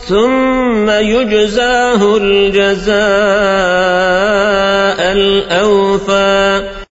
ثم يجزاه الجزاء الأوفى.